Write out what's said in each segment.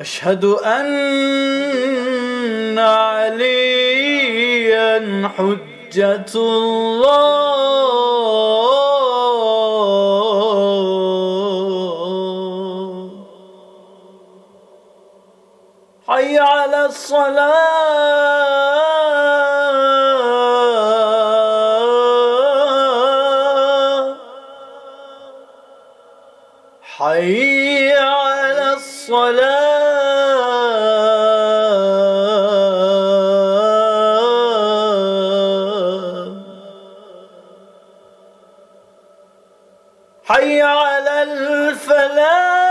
أشهد أن عليا حجة الله. حي على الصلاة. حي على الصلاة. حي على الفلاح.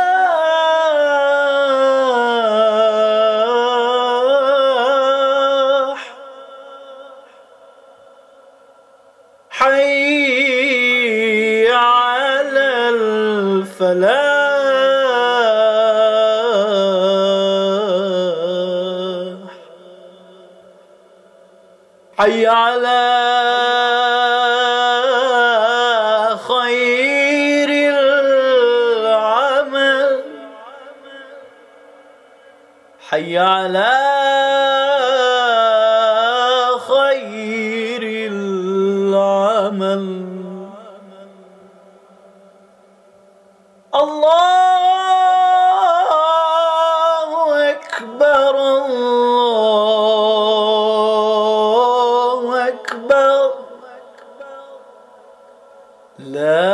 حي حي على خير العمل. حي على خير العمل. الله لا